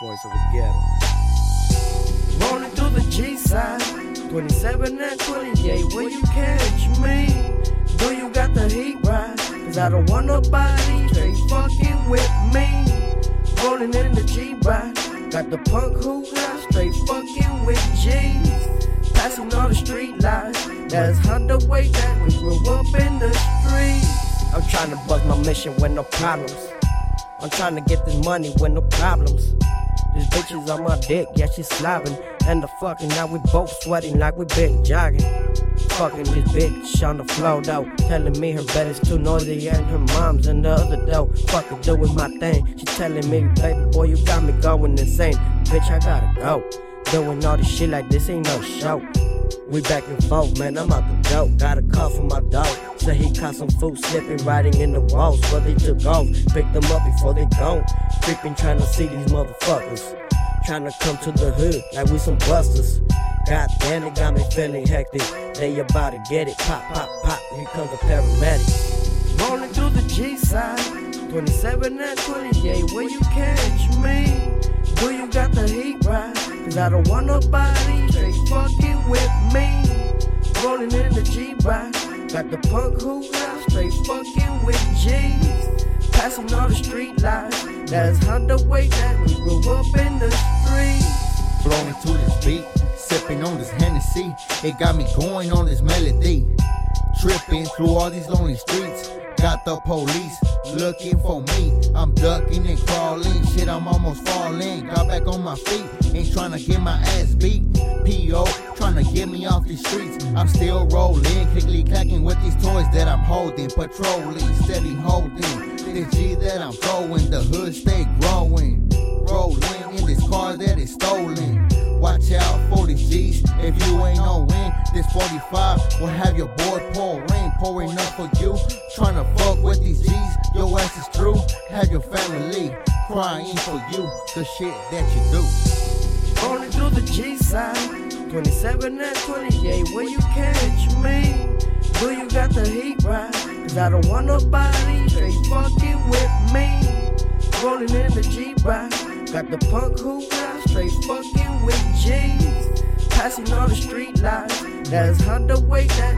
Voice of the ghetto. Rolling through the G side, 27 and 28, where you catch me? Do you got the heat right? Cause I don't want nobody straight fucking with me. Rolling in the G ride, got the punk who got straight fucking with G's. Passing all the street lights, that's the way that we grew up in the streets. I'm trying to bust my mission with no problems. I'm trying to get this money with no problems. This bitch is on my dick, yeah, she slobbing. And the fucking, now we both sweating like we been jogging. Fucking this bitch on the floor though. Telling me her bed is too noisy and her mom's in the other though. Fucking doing my thing. She telling me, baby boy, you got me going insane. Bitch, I gotta go. Doing all this shit like this ain't no show. We back and forth, man, I'm out the dope. Got a call from my dog. Said he caught some food slipping, riding in the walls, but they took off. Picked them up before they gone. Creeping, trying to see these motherfuckers. Trying to come to the hood like we some busters. God damn, it got me feeling hectic. They about to get it. Pop, pop, pop. Here comes the paramedics. Rolling through the G side. 27 and 28, where you catch me? Do you got the heat right? Cause I don't want nobody fucking with me. Rolling in the G-Box. Got the punk who straight fucking with G's. Passing all the street lights. That's how the way that we grew up in the streets. Flowing to this beat, sipping on this Hennessy. It got me going on this melody. Tripping through all these lonely streets. Got the police looking for me. I'm ducking and crawling. Shit, I'm almost falling. Got back on my feet. Ain't trying to get my ass beat. P.O. trying to get me off these streets. I'm still rolling. Clickly clacking with these toys that I'm holding. Patrolling, steady holding. This G that I'm throwing. The hood stay growing. Rolling in this car that is stolen. Watch out for these G's. If you ain't no win, this 45 will have your boy pouring, pouring up for you. Trying to fuck with these G's, your ass is true. Have your family crying for you, the shit that you do. Rolling through the G side, 27 and 28, where you catch me? Do you got the heat right? Cause I don't want nobody straight fucking with me. Rolling in the G ride, got the punk who got straight fucking G's. Passing all the street lights, that's how the way that